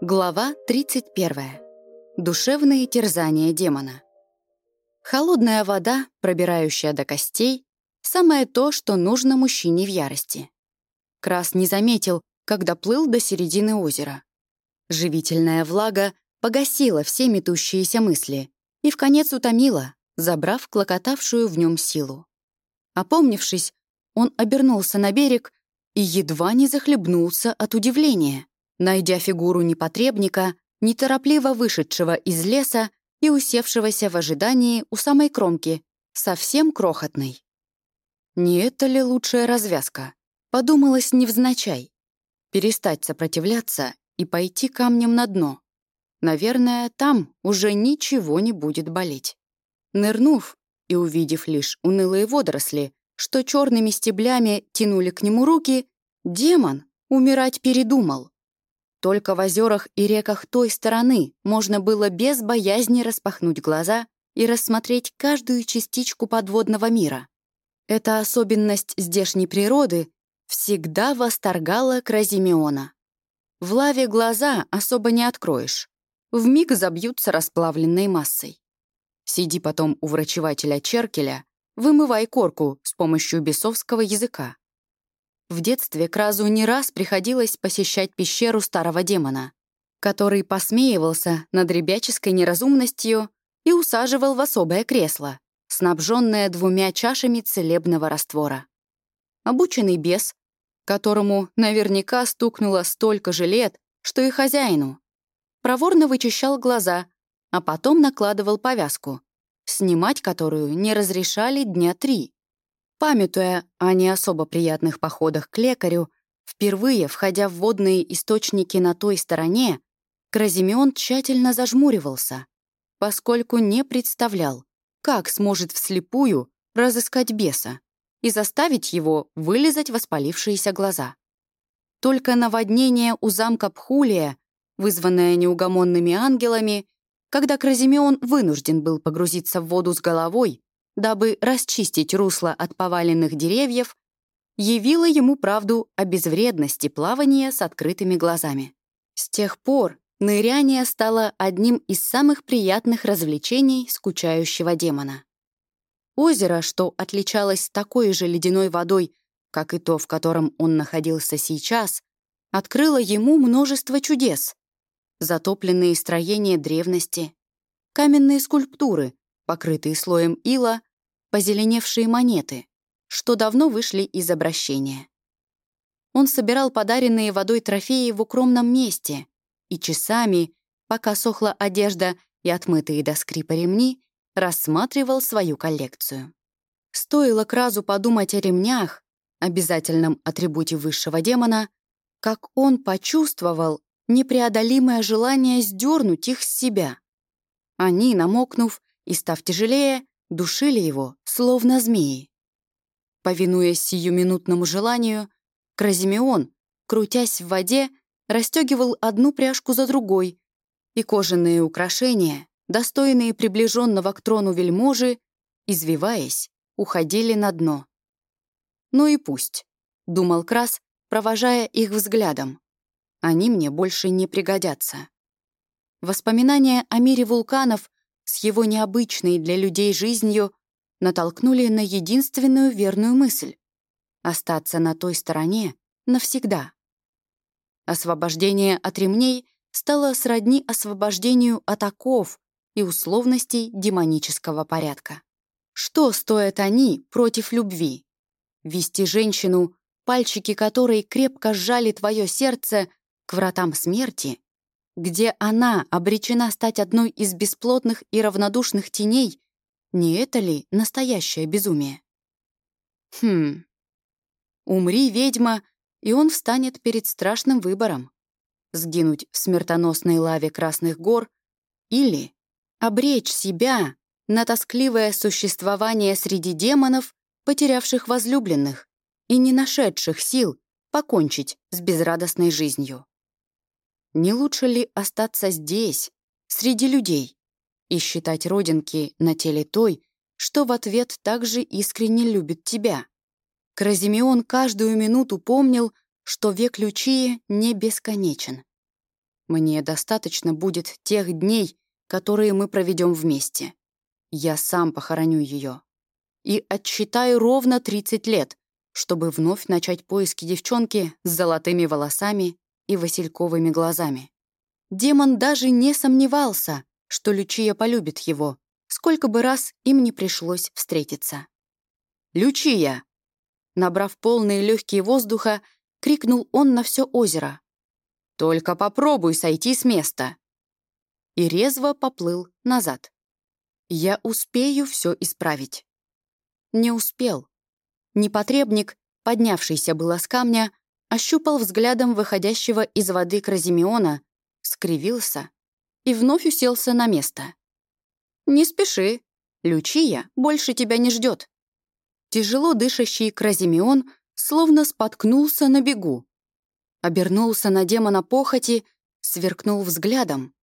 Глава 31. Душевные терзания демона. Холодная вода, пробирающая до костей, самое то, что нужно мужчине в ярости. Крас не заметил, когда плыл до середины озера. Живительная влага погасила все метущиеся мысли и в конец утомила, забрав клокотавшую в нем силу. Опомнившись, он обернулся на берег и едва не захлебнулся от удивления найдя фигуру непотребника, неторопливо вышедшего из леса и усевшегося в ожидании у самой кромки, совсем крохотной. Не это ли лучшая развязка? Подумалось невзначай. Перестать сопротивляться и пойти камнем на дно. Наверное, там уже ничего не будет болеть. Нырнув и увидев лишь унылые водоросли, что черными стеблями тянули к нему руки, демон умирать передумал. Только в озерах и реках той стороны можно было без боязни распахнуть глаза и рассмотреть каждую частичку подводного мира. Эта особенность здешней природы всегда восторгала Кразимеона. В лаве глаза особо не откроешь. Вмиг забьются расплавленной массой. Сиди потом у врачевателя Черкеля, вымывай корку с помощью бесовского языка. В детстве Кразу не раз приходилось посещать пещеру старого демона, который посмеивался над ребяческой неразумностью и усаживал в особое кресло, снабженное двумя чашами целебного раствора. Обученный бес, которому наверняка стукнуло столько же лет, что и хозяину, проворно вычищал глаза, а потом накладывал повязку, снимать которую не разрешали дня три. Памятуя о не особо приятных походах к лекарю, впервые входя в водные источники на той стороне, Кразимеон тщательно зажмуривался, поскольку не представлял, как сможет вслепую разыскать беса и заставить его вылезать воспалившиеся глаза. Только наводнение у замка Пхулия, вызванное неугомонными ангелами, когда Кразимеон вынужден был погрузиться в воду с головой, дабы расчистить русло от поваленных деревьев, явила ему правду о безвредности плавания с открытыми глазами. С тех пор ныряние стало одним из самых приятных развлечений скучающего демона. Озеро, что отличалось такой же ледяной водой, как и то, в котором он находился сейчас, открыло ему множество чудес. Затопленные строения древности, каменные скульптуры, покрытые слоем ила, позеленевшие монеты, что давно вышли из обращения. Он собирал подаренные водой трофеи в укромном месте и часами, пока сохла одежда и отмытые до скрипа ремни, рассматривал свою коллекцию. Стоило Кразу подумать о ремнях, обязательном атрибуте высшего демона, как он почувствовал непреодолимое желание сдернуть их с себя. Они, намокнув и став тяжелее, душили его, словно змеи. Повинуясь сиюминутному желанию, Кразимеон, крутясь в воде, расстегивал одну пряжку за другой, и кожаные украшения, достойные приближенного к трону вельможи, извиваясь, уходили на дно. «Ну и пусть», — думал Крас, провожая их взглядом. «Они мне больше не пригодятся». Воспоминания о мире вулканов с его необычной для людей жизнью натолкнули на единственную верную мысль — остаться на той стороне навсегда. Освобождение от ремней стало сродни освобождению от оков и условностей демонического порядка. Что стоят они против любви? Вести женщину, пальчики которой крепко сжали твое сердце к вратам смерти где она обречена стать одной из бесплотных и равнодушных теней, не это ли настоящее безумие? Хм. Умри, ведьма, и он встанет перед страшным выбором. Сгинуть в смертоносной лаве Красных гор или обречь себя на тоскливое существование среди демонов, потерявших возлюбленных и не нашедших сил покончить с безрадостной жизнью. Не лучше ли остаться здесь, среди людей, и считать родинки на теле той, что в ответ также искренне любит тебя? Кразимеон каждую минуту помнил, что век Лючии не бесконечен. Мне достаточно будет тех дней, которые мы проведем вместе. Я сам похороню ее. И отсчитаю ровно 30 лет, чтобы вновь начать поиски девчонки с золотыми волосами и васильковыми глазами. Демон даже не сомневался, что Лючия полюбит его, сколько бы раз им не пришлось встретиться. «Лючия!» Набрав полные легкие воздуха, крикнул он на все озеро. «Только попробуй сойти с места!» И резво поплыл назад. «Я успею все исправить». Не успел. Непотребник, поднявшийся было с камня, ощупал взглядом выходящего из воды Кразимеона, скривился и вновь уселся на место. «Не спеши, Лючия больше тебя не ждет. Тяжело дышащий Кразимеон словно споткнулся на бегу. Обернулся на демона похоти, сверкнул взглядом,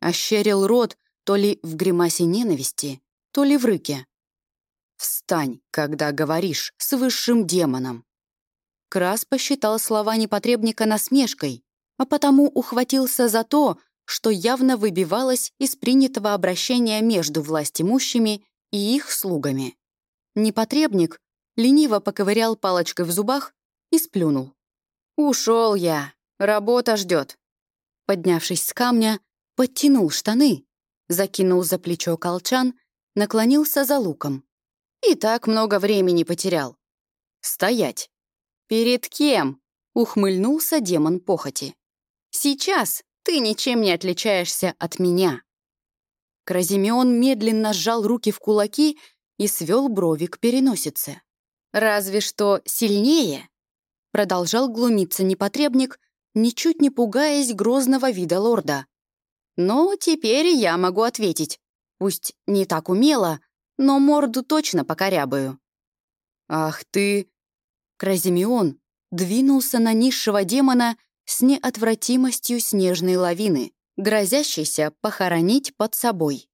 ощерил рот то ли в гримасе ненависти, то ли в рыке. «Встань, когда говоришь с высшим демоном». Крас посчитал слова непотребника насмешкой, а потому ухватился за то, что явно выбивалось из принятого обращения между властимущими и их слугами. Непотребник лениво поковырял палочкой в зубах и сплюнул. «Ушел я, работа ждет». Поднявшись с камня, подтянул штаны, закинул за плечо колчан, наклонился за луком. И так много времени потерял. «Стоять!» «Перед кем?» — ухмыльнулся демон похоти. «Сейчас ты ничем не отличаешься от меня». Кразимеон медленно сжал руки в кулаки и свел брови к переносице. «Разве что сильнее?» Продолжал глумиться непотребник, ничуть не пугаясь грозного вида лорда. «Но теперь я могу ответить. Пусть не так умело, но морду точно покорябаю». «Ах ты!» Кразимеон двинулся на низшего демона с неотвратимостью снежной лавины, грозящейся похоронить под собой.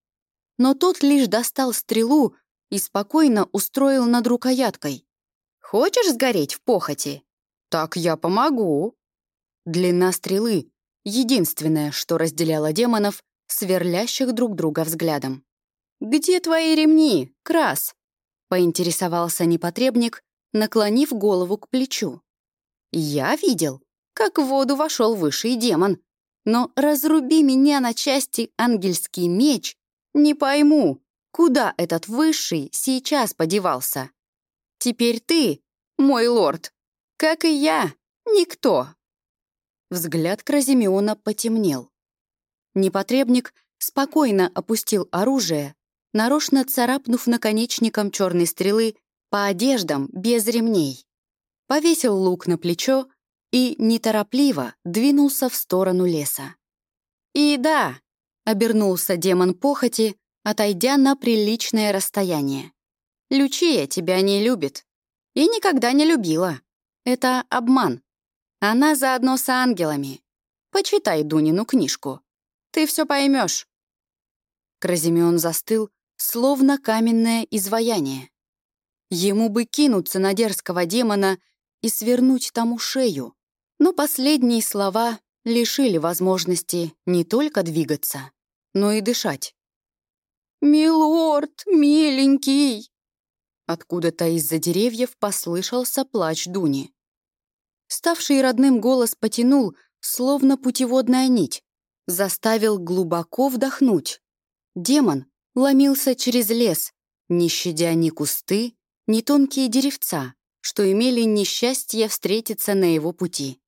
Но тот лишь достал стрелу и спокойно устроил над рукояткой. «Хочешь сгореть в похоти? Так я помогу». Длина стрелы — единственное, что разделяло демонов, сверлящих друг друга взглядом. «Где твои ремни, Крас?» — поинтересовался непотребник, наклонив голову к плечу. «Я видел, как в воду вошел высший демон. Но разруби меня на части ангельский меч, не пойму, куда этот высший сейчас подевался. Теперь ты, мой лорд, как и я, никто. Взгляд Кразимеона потемнел. Непотребник спокойно опустил оружие, нарочно царапнув наконечником черной стрелы по одеждам без ремней. Повесил лук на плечо и неторопливо двинулся в сторону леса. «И да», — обернулся демон похоти, отойдя на приличное расстояние. «Лючия тебя не любит. И никогда не любила. Это обман. Она заодно с ангелами. Почитай Дунину книжку. Ты все поймешь. Кразимеон застыл, словно каменное изваяние. Ему бы кинуться на дерзкого демона и свернуть тому шею, но последние слова лишили возможности не только двигаться, но и дышать. «Милорд, миленький!» Откуда-то из-за деревьев послышался плач Дуни. Ставший родным голос потянул, словно путеводная нить, заставил глубоко вдохнуть. Демон ломился через лес, не щадя ни кусты, ни тонкие деревца, что имели несчастье встретиться на его пути.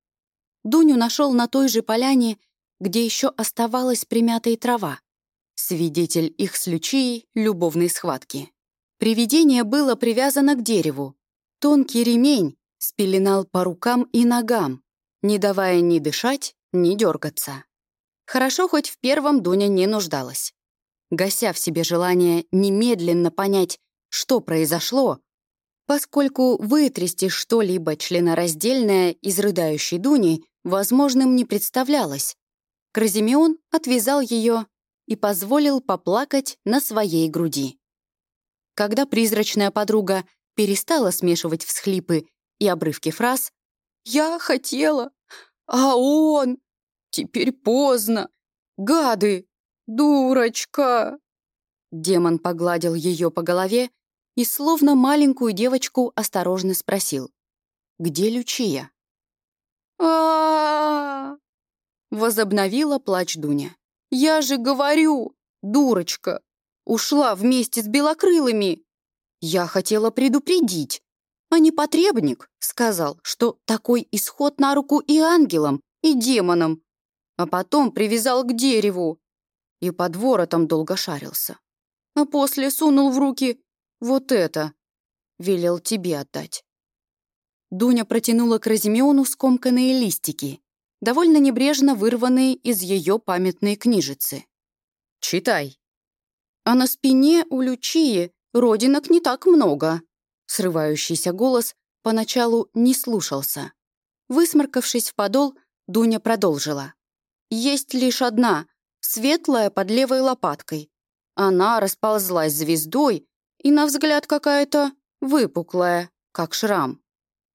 Дуню нашел на той же поляне, где еще оставалась примятая трава. Свидетель их с Лючией любовной схватки. Привидение было привязано к дереву. Тонкий ремень спеленал по рукам и ногам, не давая ни дышать, ни дергаться. Хорошо, хоть в первом Дуня не нуждалась. Гася в себе желание немедленно понять, что произошло, поскольку вытрясти что-либо членораздельное из рыдающей Дуни возможным не представлялось. Кразимеон отвязал ее и позволил поплакать на своей груди. Когда призрачная подруга перестала смешивать всхлипы и обрывки фраз «Я хотела, а он...» Теперь поздно. Гады! Дурочка!» Демон погладил ее по голове и, словно маленькую девочку, осторожно спросил. «Где Лючия?» а Возобновила плач Дуня. «Я же говорю, дурочка! Ушла вместе с белокрылыми! Я хотела предупредить, а не потребник сказал, что такой исход на руку и ангелам, и демонам, а потом привязал к дереву и под воротом долго шарился. А после сунул в руки вот это. Велел тебе отдать. Дуня протянула к Разимеону скомканные листики, довольно небрежно вырванные из ее памятной книжицы. «Читай». А на спине у Лючии родинок не так много. Срывающийся голос поначалу не слушался. Высморкавшись в подол, Дуня продолжила. «Есть лишь одна, светлая под левой лопаткой. Она расползлась звездой и, на взгляд, какая-то выпуклая, как шрам.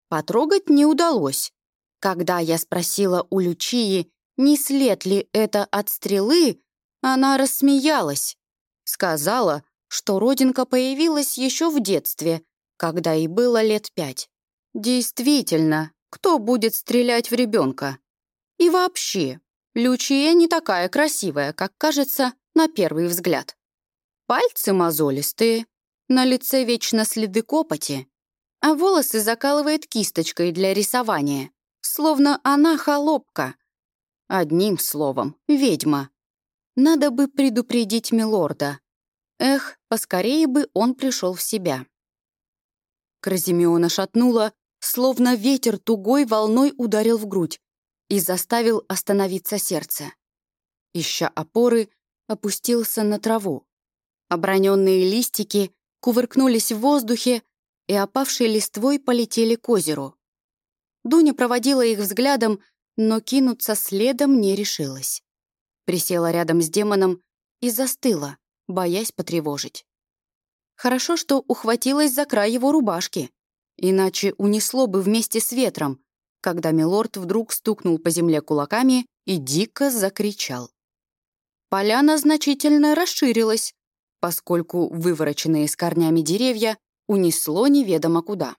Потрогать не удалось. Когда я спросила у Лючии, не след ли это от стрелы, она рассмеялась. Сказала, что родинка появилась еще в детстве, когда ей было лет пять. Действительно, кто будет стрелять в ребенка? И вообще, Лючия не такая красивая, как кажется на первый взгляд. Пальцы мозолистые, на лице вечно следы копоти, а волосы закалывает кисточкой для рисования, словно она холопка. Одним словом, ведьма. Надо бы предупредить милорда. Эх, поскорее бы он пришел в себя. Кразимеона шатнула, словно ветер тугой волной ударил в грудь и заставил остановиться сердце. Ища опоры, опустился на траву. Оброненные листики кувыркнулись в воздухе, и опавшей листвой полетели к озеру. Дуня проводила их взглядом, но кинуться следом не решилась. Присела рядом с демоном и застыла, боясь потревожить. Хорошо, что ухватилась за край его рубашки, иначе унесло бы вместе с ветром, когда милорд вдруг стукнул по земле кулаками и дико закричал. Поляна значительно расширилась, поскольку вывороченные с корнями деревья унесло неведомо куда.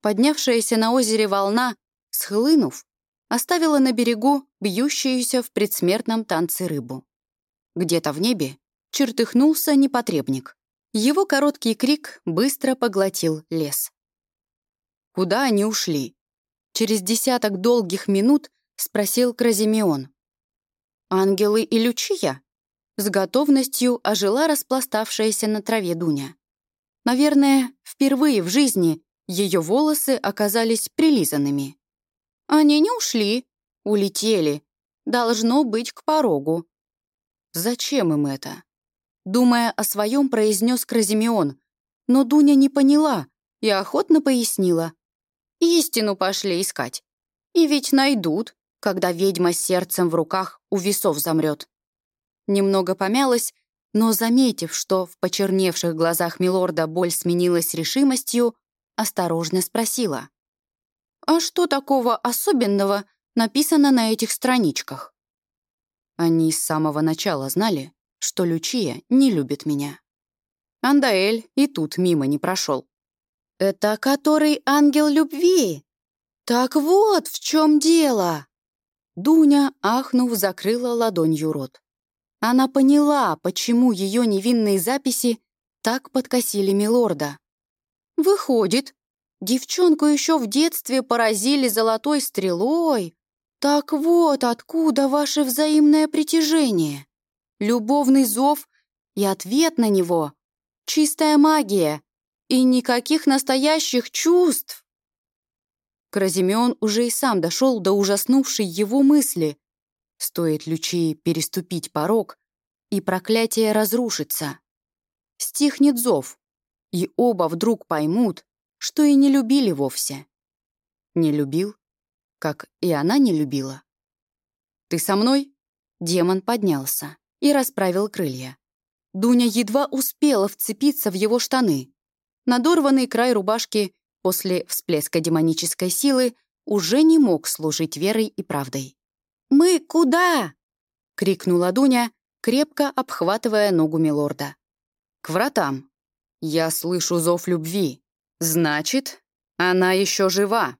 Поднявшаяся на озере волна, схлынув, оставила на берегу бьющуюся в предсмертном танце рыбу. Где-то в небе чертыхнулся непотребник. Его короткий крик быстро поглотил лес. Куда они ушли? Через десяток долгих минут спросил Кразимеон. «Ангелы и Лючия?» С готовностью ожила распластавшаяся на траве Дуня. Наверное, впервые в жизни ее волосы оказались прилизанными. Они не ушли, улетели. Должно быть к порогу. Зачем им это? Думая о своем, произнес Кразимеон, но Дуня не поняла и охотно пояснила. Истину пошли искать. И ведь найдут, когда ведьма с сердцем в руках у весов замрет. Немного помялась, но, заметив, что в почерневших глазах милорда боль сменилась решимостью, осторожно спросила. «А что такого особенного написано на этих страничках?» Они с самого начала знали, что Лючия не любит меня. Андаэль и тут мимо не прошел. «Это который ангел любви? Так вот в чем дело!» Дуня, ахнув, закрыла ладонью рот. Она поняла, почему ее невинные записи так подкосили милорда. Выходит, девчонку еще в детстве поразили золотой стрелой. Так вот откуда ваше взаимное притяжение. Любовный зов и ответ на него. Чистая магия и никаких настоящих чувств. Кразимеон уже и сам дошел до ужаснувшей его мысли. Стоит Лючии переступить порог, и проклятие разрушится. Стихнет зов, и оба вдруг поймут, что и не любили вовсе. Не любил, как и она не любила. «Ты со мной?» Демон поднялся и расправил крылья. Дуня едва успела вцепиться в его штаны. Надорванный край рубашки после всплеска демонической силы уже не мог служить верой и правдой. Мы куда?» — крикнула Дуня, крепко обхватывая ногу милорда. «К вратам. Я слышу зов любви. Значит, она еще жива».